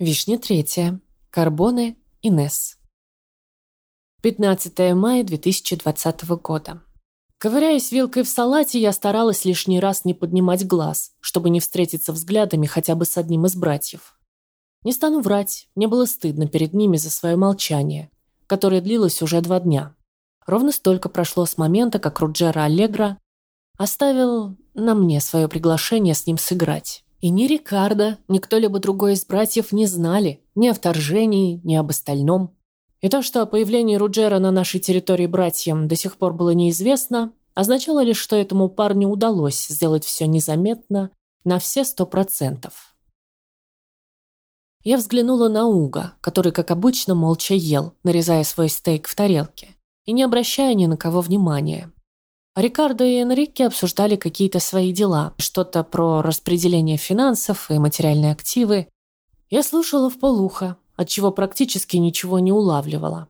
Вишня третья. Карбоне. Инес. 15 мая 2020 года. Ковыряясь вилкой в салате, я старалась лишний раз не поднимать глаз, чтобы не встретиться взглядами хотя бы с одним из братьев. Не стану врать, мне было стыдно перед ними за свое молчание, которое длилось уже два дня. Ровно столько прошло с момента, как Руджера Аллегра оставил на мне свое приглашение с ним сыграть. И ни Рикардо, ни кто-либо другой из братьев не знали ни о вторжении, ни об остальном. И то, что о появлении Руджера на нашей территории братьям до сих пор было неизвестно, означало лишь, что этому парню удалось сделать все незаметно на все сто процентов. Я взглянула на Уга, который, как обычно, молча ел, нарезая свой стейк в тарелке, и не обращая ни на кого внимания. Рикардо и Энрике обсуждали какие-то свои дела, что-то про распределение финансов и материальные активы. Я слушала в полухо, отчего практически ничего не улавливала.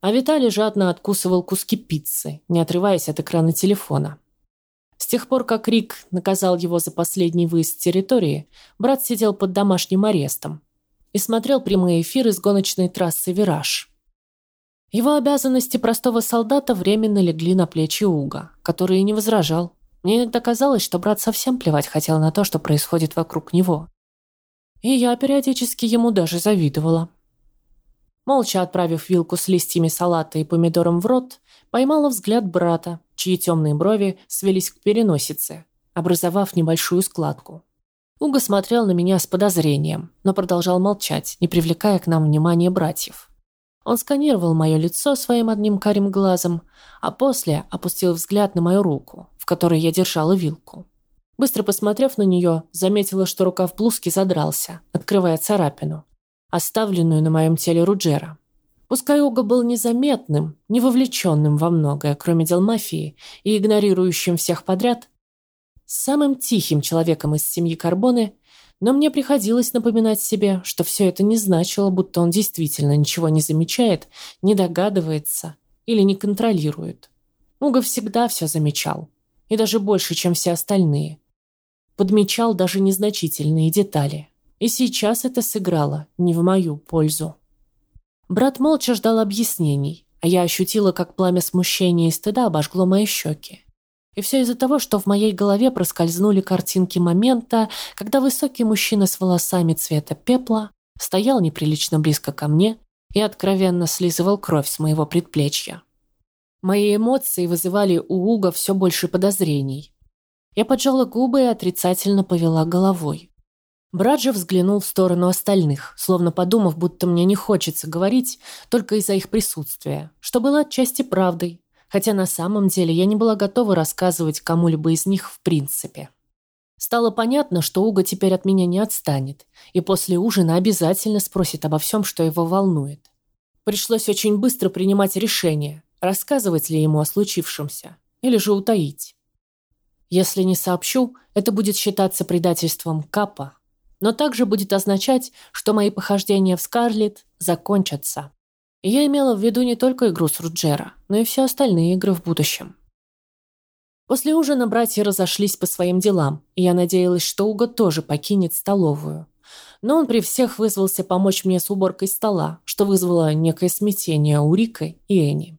А Виталий жадно откусывал куски пиццы, не отрываясь от экрана телефона. С тех пор, как Рик наказал его за последний выезд с территории, брат сидел под домашним арестом и смотрел прямые эфиры с гоночной трассы «Вираж». Его обязанности простого солдата временно легли на плечи Уга, который и не возражал. Мне иногда казалось, что брат совсем плевать хотел на то, что происходит вокруг него. И я периодически ему даже завидовала. Молча отправив вилку с листьями салата и помидором в рот, поймала взгляд брата, чьи темные брови свелись к переносице, образовав небольшую складку. Уга смотрел на меня с подозрением, но продолжал молчать, не привлекая к нам внимания братьев. Он сканировал мое лицо своим одним карим глазом, а после опустил взгляд на мою руку, в которой я держала вилку. Быстро посмотрев на нее, заметила, что рукав блузки задрался, открывая царапину, оставленную на моем теле Руджера. Пускай Уго был незаметным, не вовлеченным во многое, кроме дел мафии, и игнорирующим всех подряд, самым тихим человеком из семьи Карбоны но мне приходилось напоминать себе, что все это не значило, будто он действительно ничего не замечает, не догадывается или не контролирует. Уга всегда все замечал, и даже больше, чем все остальные. Подмечал даже незначительные детали. И сейчас это сыграло не в мою пользу. Брат молча ждал объяснений, а я ощутила, как пламя смущения и стыда обожгло мои щеки. И все из-за того, что в моей голове проскользнули картинки момента, когда высокий мужчина с волосами цвета пепла стоял неприлично близко ко мне и откровенно слизывал кровь с моего предплечья. Мои эмоции вызывали у Уга все больше подозрений. Я поджала губы и отрицательно повела головой. Брат же взглянул в сторону остальных, словно подумав, будто мне не хочется говорить только из-за их присутствия, что было отчасти правдой, хотя на самом деле я не была готова рассказывать кому-либо из них в принципе. Стало понятно, что Уга теперь от меня не отстанет, и после ужина обязательно спросит обо всем, что его волнует. Пришлось очень быстро принимать решение, рассказывать ли ему о случившемся, или же утаить. Если не сообщу, это будет считаться предательством Капа, но также будет означать, что мои похождения в Скарлетт закончатся. Я имела в виду не только игру с Руджера, но и все остальные игры в будущем. После ужина братья разошлись по своим делам, и я надеялась, что Уго тоже покинет столовую. Но он при всех вызвался помочь мне с уборкой стола, что вызвало некое смятение у Рика и Эни.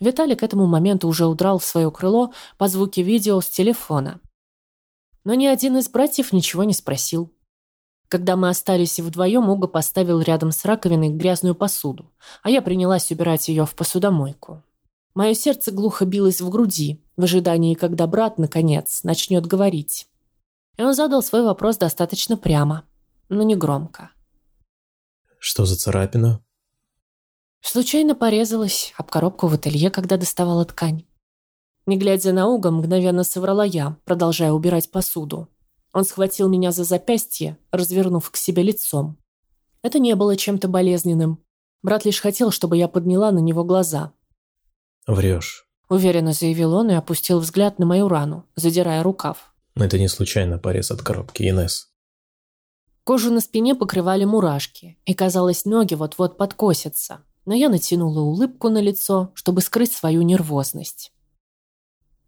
Виталий к этому моменту уже удрал в свое крыло по звуке видео с телефона. Но ни один из братьев ничего не спросил. Когда мы остались вдвоем, Уга поставил рядом с раковиной грязную посуду, а я принялась убирать ее в посудомойку. Мое сердце глухо билось в груди, в ожидании, когда брат, наконец, начнет говорить. И он задал свой вопрос достаточно прямо, но не громко. «Что за царапина?» Случайно порезалась об коробку в ателье, когда доставала ткань. Не глядя на Уга, мгновенно соврала я, продолжая убирать посуду. Он схватил меня за запястье, развернув к себе лицом. Это не было чем-то болезненным. Брат лишь хотел, чтобы я подняла на него глаза. «Врешь», — уверенно заявил он и опустил взгляд на мою рану, задирая рукав. «Это не случайно порез от коробки, Инес. Кожу на спине покрывали мурашки, и, казалось, ноги вот-вот подкосятся. Но я натянула улыбку на лицо, чтобы скрыть свою нервозность.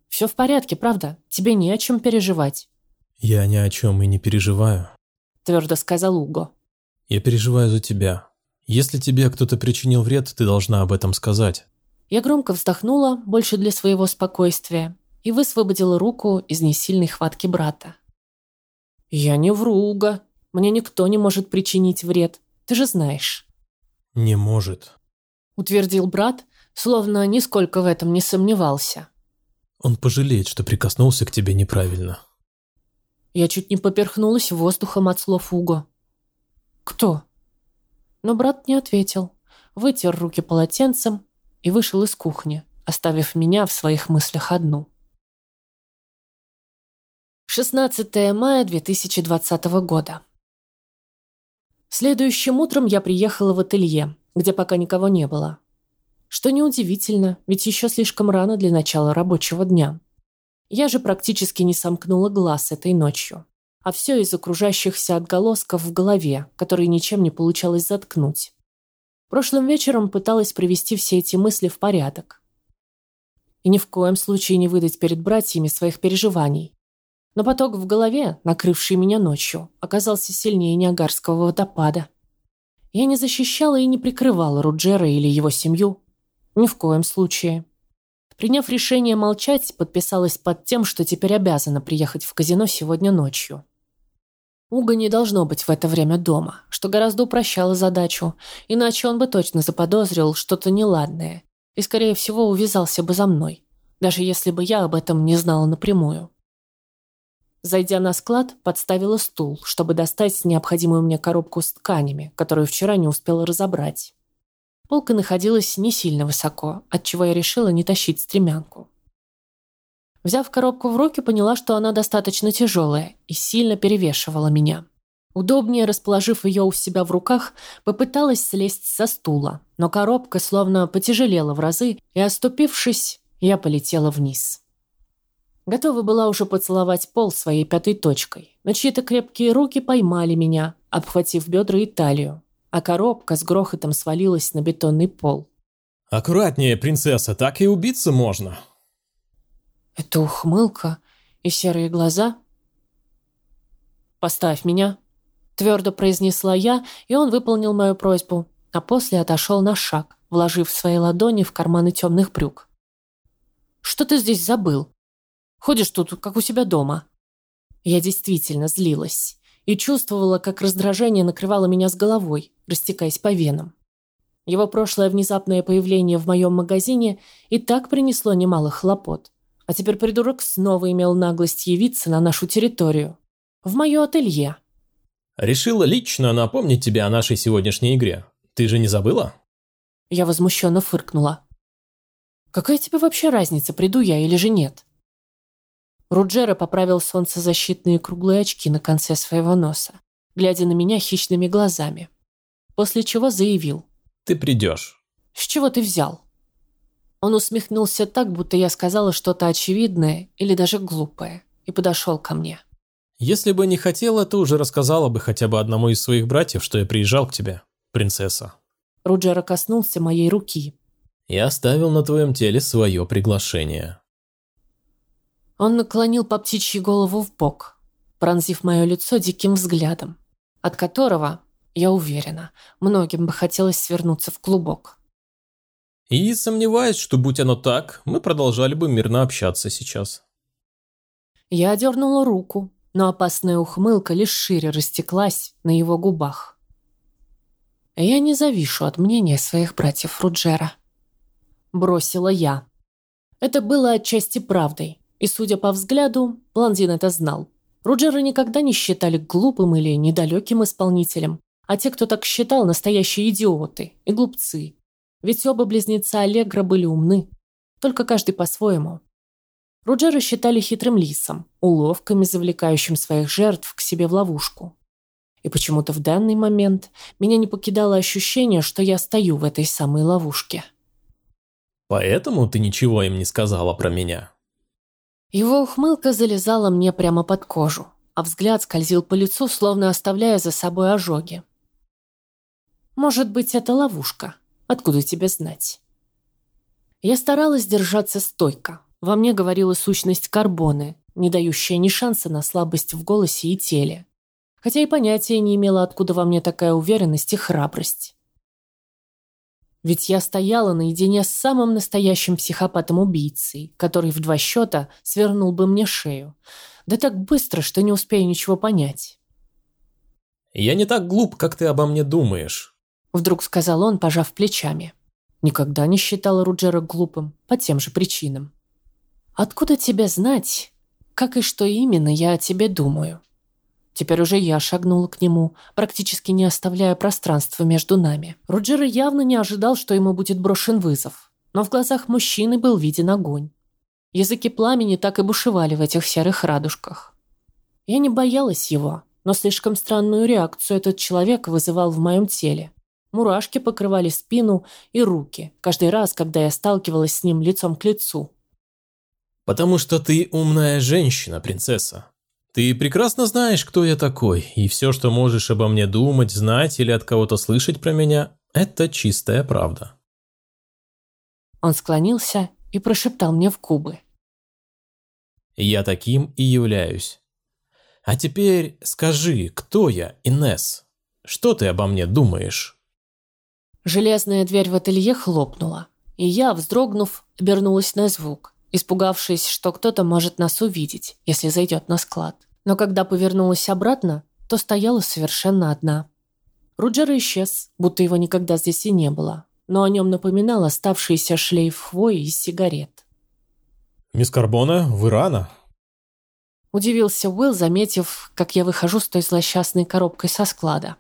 «Все в порядке, правда? Тебе не о чем переживать. «Я ни о чем и не переживаю», – твердо сказал Уго. Я переживаю за тебя. Если тебе кто-то причинил вред, ты должна об этом сказать. Я громко вздохнула, больше для своего спокойствия, и высвободила руку из несильной хватки брата. «Я не вру, Уга. Мне никто не может причинить вред. Ты же знаешь». «Не может», — утвердил брат, словно нисколько в этом не сомневался. «Он пожалеет, что прикоснулся к тебе неправильно». Я чуть не поперхнулась воздухом от слов Уго. «Кто?» Но брат не ответил, вытер руки полотенцем и вышел из кухни, оставив меня в своих мыслях одну. 16 мая 2020 года. Следующим утром я приехала в ателье, где пока никого не было. Что неудивительно, ведь еще слишком рано для начала рабочего дня. Я же практически не сомкнула глаз этой ночью. А все из окружающихся отголосков в голове, которые ничем не получалось заткнуть. Прошлым вечером пыталась привести все эти мысли в порядок. И ни в коем случае не выдать перед братьями своих переживаний. Но поток в голове, накрывший меня ночью, оказался сильнее Ниагарского водопада. Я не защищала и не прикрывала Руджера или его семью. Ни в коем случае. Приняв решение молчать, подписалась под тем, что теперь обязана приехать в казино сегодня ночью. Уга не должно быть в это время дома, что гораздо упрощало задачу, иначе он бы точно заподозрил что-то неладное и, скорее всего, увязался бы за мной, даже если бы я об этом не знала напрямую. Зайдя на склад, подставила стул, чтобы достать необходимую мне коробку с тканями, которую вчера не успела разобрать. Полка находилась не сильно высоко, отчего я решила не тащить стремянку. Взяв коробку в руки, поняла, что она достаточно тяжелая и сильно перевешивала меня. Удобнее расположив ее у себя в руках, попыталась слезть со стула, но коробка словно потяжелела в разы, и, оступившись, я полетела вниз. Готова была уже поцеловать пол своей пятой точкой, но чьи-то крепкие руки поймали меня, обхватив бедра и талию, а коробка с грохотом свалилась на бетонный пол. «Аккуратнее, принцесса, так и убиться можно», это ухмылка и серые глаза? «Поставь меня», — твердо произнесла я, и он выполнил мою просьбу, а после отошел на шаг, вложив свои ладони в карманы темных брюк. «Что ты здесь забыл? Ходишь тут, как у себя дома». Я действительно злилась и чувствовала, как раздражение накрывало меня с головой, растекаясь по венам. Его прошлое внезапное появление в моем магазине и так принесло немало хлопот. А теперь придурок снова имел наглость явиться на нашу территорию. В мое ателье. Решила лично напомнить тебе о нашей сегодняшней игре. Ты же не забыла? Я возмущенно фыркнула. Какая тебе вообще разница, приду я или же нет? Руджера поправил солнцезащитные круглые очки на конце своего носа, глядя на меня хищными глазами. После чего заявил. Ты придешь. С чего ты взял? Он усмехнулся так, будто я сказала что-то очевидное или даже глупое, и подошел ко мне. «Если бы не хотела, ты уже рассказала бы хотя бы одному из своих братьев, что я приезжал к тебе, принцесса». Руджера коснулся моей руки. «Я оставил на твоем теле свое приглашение». Он наклонил по птичьей голову в бок, пронзив мое лицо диким взглядом, от которого, я уверена, многим бы хотелось свернуться в клубок. И сомневаюсь, что будь оно так, мы продолжали бы мирно общаться сейчас. Я одернула руку, но опасная ухмылка лишь шире растеклась на его губах. Я не завишу от мнения своих братьев Руджера. Бросила я. Это было отчасти правдой, и, судя по взгляду, блондин это знал. Руджера никогда не считали глупым или недалеким исполнителем, а те, кто так считал, настоящие идиоты и глупцы, ведь оба близнеца Аллегра были умны, только каждый по-своему. Руджера считали хитрым лисом, уловками, завлекающим своих жертв к себе в ловушку. И почему-то в данный момент меня не покидало ощущение, что я стою в этой самой ловушке. «Поэтому ты ничего им не сказала про меня?» Его ухмылка залезала мне прямо под кожу, а взгляд скользил по лицу, словно оставляя за собой ожоги. «Может быть, это ловушка?» Откуда тебе знать? Я старалась держаться стойко. Во мне говорила сущность карбоны, не дающая ни шанса на слабость в голосе и теле. хотя и понятия не имела, откуда во мне такая уверенность и храбрость. Ведь я стояла наедине с самым настоящим психопатом-убийцей, который в два счета свернул бы мне шею. Да так быстро, что не успею ничего понять. «Я не так глуп, как ты обо мне думаешь», — вдруг сказал он, пожав плечами. Никогда не считала Руджера глупым, по тем же причинам. «Откуда тебе знать, как и что именно я о тебе думаю?» Теперь уже я шагнула к нему, практически не оставляя пространства между нами. Руджера явно не ожидал, что ему будет брошен вызов. Но в глазах мужчины был виден огонь. Языки пламени так и бушевали в этих серых радужках. Я не боялась его, но слишком странную реакцию этот человек вызывал в моем теле. Мурашки покрывали спину и руки, каждый раз, когда я сталкивалась с ним лицом к лицу. «Потому что ты умная женщина, принцесса. Ты прекрасно знаешь, кто я такой, и все, что можешь обо мне думать, знать или от кого-то слышать про меня, это чистая правда». Он склонился и прошептал мне в губы. «Я таким и являюсь. А теперь скажи, кто я, Инес? Что ты обо мне думаешь?» Железная дверь в ателье хлопнула, и я, вздрогнув, обернулась на звук, испугавшись, что кто-то может нас увидеть, если зайдет на склад. Но когда повернулась обратно, то стояла совершенно одна. Руджер исчез, будто его никогда здесь и не было, но о нем напоминал оставшийся шлейф хвои из сигарет. «Мисс Карбона, вы рано», Удивился Уилл, заметив, как я выхожу с той злосчастной коробкой со склада.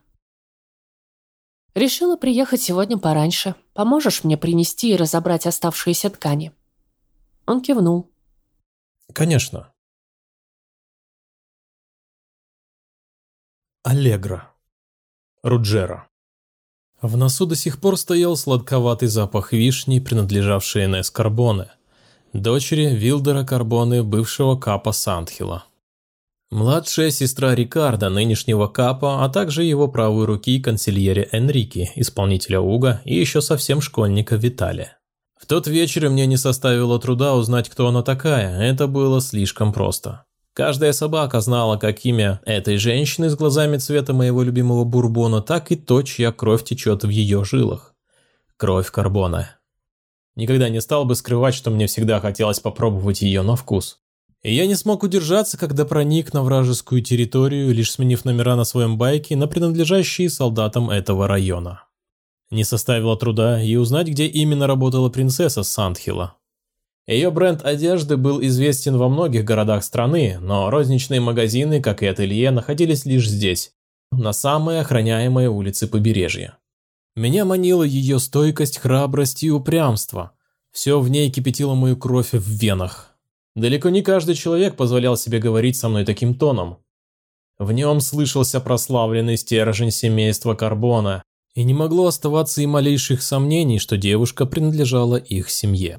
Решила приехать сегодня пораньше. Поможешь мне принести и разобрать оставшиеся ткани?» Он кивнул. «Конечно». Аллегра. Руджера. В носу до сих пор стоял сладковатый запах вишни, принадлежавшей Энес Карбоне, дочери Вилдера Карбоне, бывшего капа Сандхила. Младшая сестра Рикардо, нынешнего капа, а также его правой руки консильере Энрики, исполнителя Уга и еще совсем школьника Виталия. В тот вечер мне не составило труда узнать, кто она такая, это было слишком просто. Каждая собака знала как имя этой женщины с глазами цвета моего любимого бурбона, так и то, чья кровь течет в ее жилах. Кровь карбона. Никогда не стал бы скрывать, что мне всегда хотелось попробовать ее на вкус. И я не смог удержаться, когда проник на вражескую территорию, лишь сменив номера на своем байке на принадлежащие солдатам этого района. Не составило труда и узнать, где именно работала принцесса Сандхила. Ее бренд одежды был известен во многих городах страны, но розничные магазины, как и ателье, находились лишь здесь, на самой охраняемой улице побережья. Меня манила ее стойкость, храбрость и упрямство. Все в ней кипятило мою кровь в венах. Далеко не каждый человек позволял себе говорить со мной таким тоном. В нем слышался прославленный стержень семейства Карбона, и не могло оставаться и малейших сомнений, что девушка принадлежала их семье.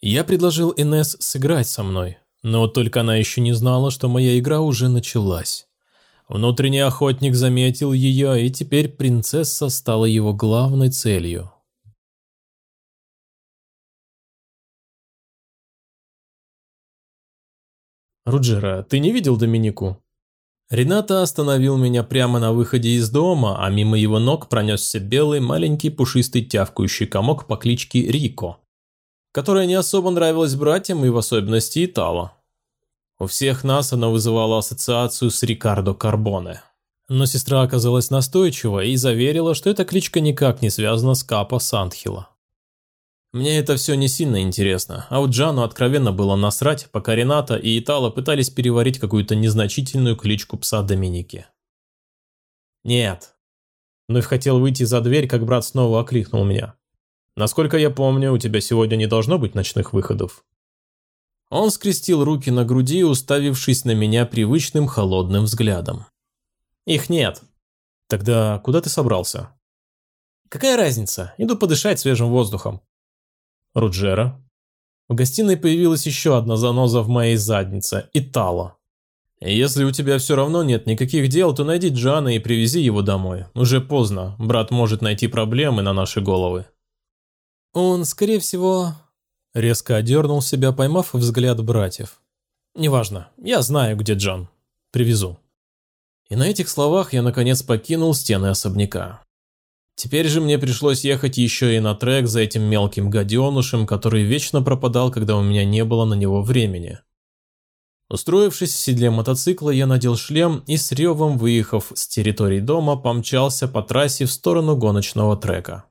Я предложил Инес сыграть со мной, но только она еще не знала, что моя игра уже началась. Внутренний охотник заметил ее, и теперь принцесса стала его главной целью. «Руджера, ты не видел Доминику?» Рената остановил меня прямо на выходе из дома, а мимо его ног пронесся белый маленький пушистый тявкающий комок по кличке Рико, которая не особо нравилась братьям и в особенности Итало. У всех нас она вызывала ассоциацию с Рикардо Карбоне. Но сестра оказалась настойчива и заверила, что эта кличка никак не связана с Капо Сандхила. Мне это все не сильно интересно, а вот Джану откровенно было насрать, пока Рената и Итала пытались переварить какую-то незначительную кличку пса Доминики. «Нет». Вновь хотел выйти за дверь, как брат снова окликнул меня. «Насколько я помню, у тебя сегодня не должно быть ночных выходов». Он скрестил руки на груди, уставившись на меня привычным холодным взглядом. «Их нет». «Тогда куда ты собрался?» «Какая разница? Иду подышать свежим воздухом. Руджера. В гостиной появилась еще одна заноза в моей заднице – Итало. Если у тебя все равно нет никаких дел, то найди Джана и привези его домой. Уже поздно, брат может найти проблемы на наши головы. Он, скорее всего... Резко одернул себя, поймав взгляд братьев. «Неважно, я знаю, где Джан. Привезу». И на этих словах я наконец покинул стены особняка. Теперь же мне пришлось ехать еще и на трек за этим мелким гаденушем, который вечно пропадал, когда у меня не было на него времени. Устроившись в седле мотоцикла, я надел шлем и с ревом, выехав с территории дома, помчался по трассе в сторону гоночного трека.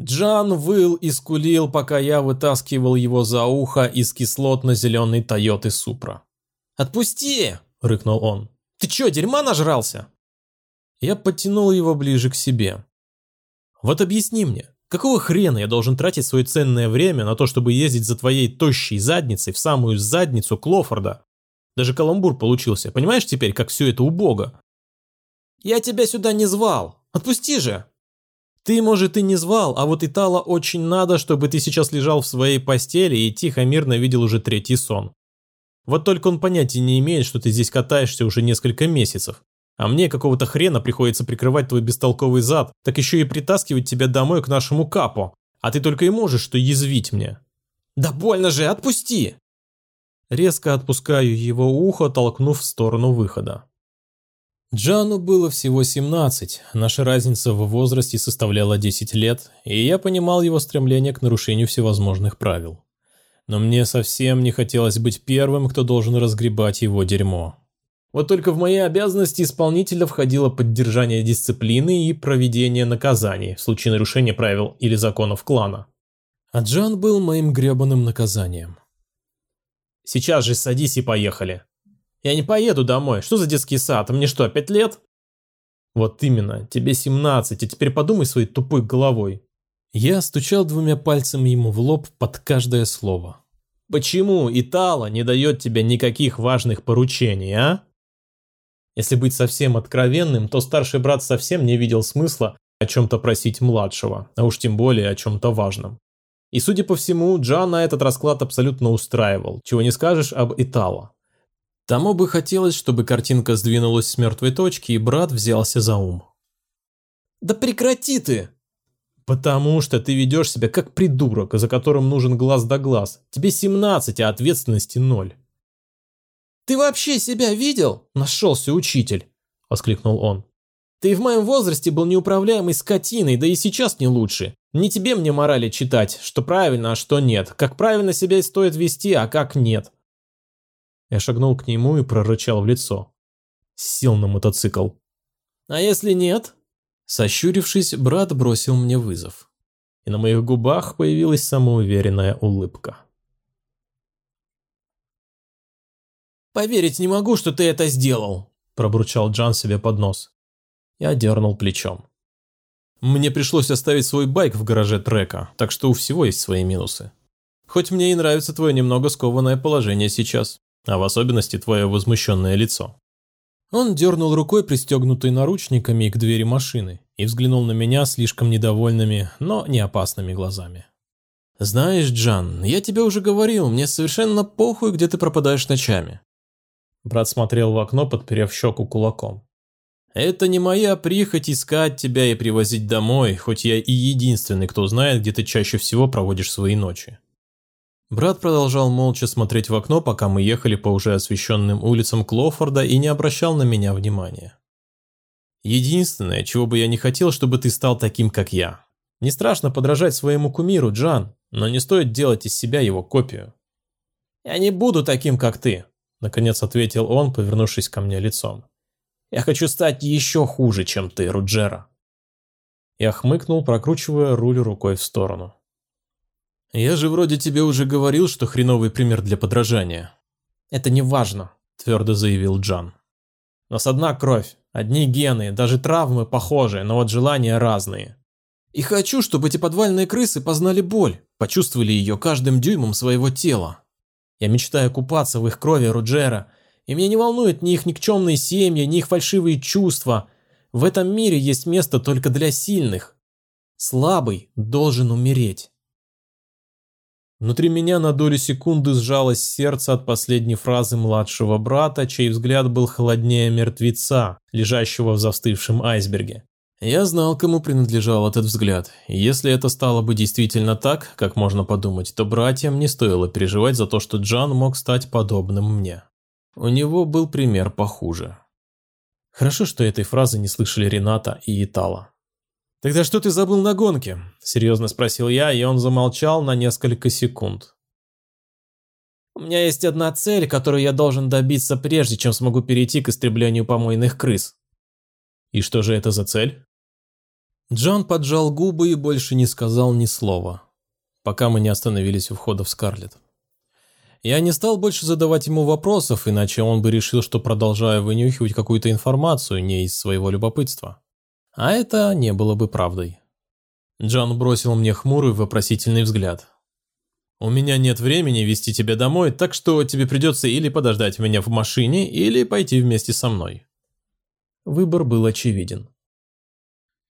Джан выл и скулил, пока я вытаскивал его за ухо из кислотно-зеленой Тойоты Супра. «Отпусти!» – рыкнул он. «Ты чё, дерьма нажрался?» Я подтянул его ближе к себе. «Вот объясни мне, Какого хрена я должен тратить свое ценное время на то, чтобы ездить за твоей тощей задницей в самую задницу Клофорда? Даже каламбур получился. Понимаешь теперь, как все это убого? Я тебя сюда не звал. Отпусти же. Ты, может, и не звал, а вот Итала очень надо, чтобы ты сейчас лежал в своей постели и тихо-мирно видел уже третий сон. Вот только он понятия не имеет, что ты здесь катаешься уже несколько месяцев. А мне какого-то хрена приходится прикрывать твой бестолковый зад, так еще и притаскивать тебя домой к нашему капу. А ты только и можешь что язвить мне. Да больно же, отпусти! Резко отпускаю его ухо, толкнув в сторону выхода. Джану было всего 17, наша разница в возрасте составляла 10 лет, и я понимал его стремление к нарушению всевозможных правил. Но мне совсем не хотелось быть первым, кто должен разгребать его дерьмо. Вот только в мои обязанности исполнителя входило поддержание дисциплины и проведение наказаний в случае нарушения правил или законов клана. А Джан был моим гребаным наказанием. «Сейчас же садись и поехали». «Я не поеду домой. Что за детский сад? Мне что, пять лет?» «Вот именно. Тебе 17, а теперь подумай своей тупой головой». Я стучал двумя пальцами ему в лоб под каждое слово. «Почему Итала не дает тебе никаких важных поручений, а?» Если быть совсем откровенным, то старший брат совсем не видел смысла о чем-то просить младшего, а уж тем более о чем-то важном. И судя по всему, Джана этот расклад абсолютно устраивал, чего не скажешь об Итало. Тому бы хотелось, чтобы картинка сдвинулась с мертвой точки, и брат взялся за ум. «Да прекрати ты!» «Потому что ты ведешь себя как придурок, за которым нужен глаз да глаз. Тебе 17, а ответственности ноль. «Ты вообще себя видел?» – нашелся учитель, – воскликнул он. «Ты в моем возрасте был неуправляемой скотиной, да и сейчас не лучше. Не тебе мне морали читать, что правильно, а что нет, как правильно себя и стоит вести, а как нет». Я шагнул к нему и прорычал в лицо. Сел на мотоцикл. «А если нет?» Сощурившись, брат бросил мне вызов. И на моих губах появилась самоуверенная улыбка. «Поверить не могу, что ты это сделал», – пробурчал Джан себе под нос. Я дернул плечом. Мне пришлось оставить свой байк в гараже трека, так что у всего есть свои минусы. Хоть мне и нравится твое немного скованное положение сейчас, а в особенности твое возмущенное лицо. Он дернул рукой, пристегнутой наручниками к двери машины, и взглянул на меня слишком недовольными, но не опасными глазами. «Знаешь, Джан, я тебе уже говорил, мне совершенно похуй, где ты пропадаешь ночами. Брат смотрел в окно, подперев щеку кулаком. «Это не моя прихоть искать тебя и привозить домой, хоть я и единственный, кто знает, где ты чаще всего проводишь свои ночи». Брат продолжал молча смотреть в окно, пока мы ехали по уже освещенным улицам Клофорда и не обращал на меня внимания. «Единственное, чего бы я не хотел, чтобы ты стал таким, как я. Не страшно подражать своему кумиру, Джан, но не стоит делать из себя его копию». «Я не буду таким, как ты», Наконец ответил он, повернувшись ко мне лицом. «Я хочу стать еще хуже, чем ты, Руджера». Я хмыкнул, прокручивая руль рукой в сторону. «Я же вроде тебе уже говорил, что хреновый пример для подражания». «Это не важно», – твердо заявил Джан. «Нас одна кровь, одни гены, даже травмы похожие, но вот желания разные. И хочу, чтобы эти подвальные крысы познали боль, почувствовали ее каждым дюймом своего тела. Я мечтаю купаться в их крови Руджера, и меня не волнуют ни их никчемные семьи, ни их фальшивые чувства. В этом мире есть место только для сильных. Слабый должен умереть. Внутри меня на долю секунды сжалось сердце от последней фразы младшего брата, чей взгляд был холоднее мертвеца, лежащего в застывшем айсберге. Я знал, кому принадлежал этот взгляд, и если это стало бы действительно так, как можно подумать, то братьям не стоило переживать за то, что Джан мог стать подобным мне. У него был пример похуже. Хорошо, что этой фразы не слышали Рената и Итала. «Тогда что ты забыл на гонке?» – серьезно спросил я, и он замолчал на несколько секунд. «У меня есть одна цель, которую я должен добиться прежде, чем смогу перейти к истреблению помойных крыс». «И что же это за цель?» Джон поджал губы и больше не сказал ни слова, пока мы не остановились у входа в Скарлетт. Я не стал больше задавать ему вопросов, иначе он бы решил, что продолжаю вынюхивать какую-то информацию не из своего любопытства. А это не было бы правдой. Джон бросил мне хмурый вопросительный взгляд. «У меня нет времени вести тебя домой, так что тебе придется или подождать меня в машине, или пойти вместе со мной». Выбор был очевиден.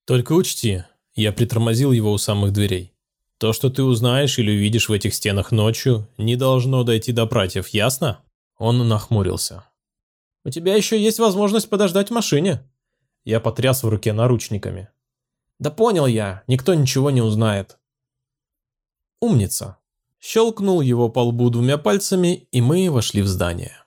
Только учти, я притормозил его у самых дверей. То, что ты узнаешь или увидишь в этих стенах ночью, не должно дойти до братьев, ясно? Он нахмурился. У тебя еще есть возможность подождать в машине. Я потряс в руке наручниками. Да понял я, никто ничего не узнает. Умница. Щелкнул его по лбу двумя пальцами, и мы вошли в здание.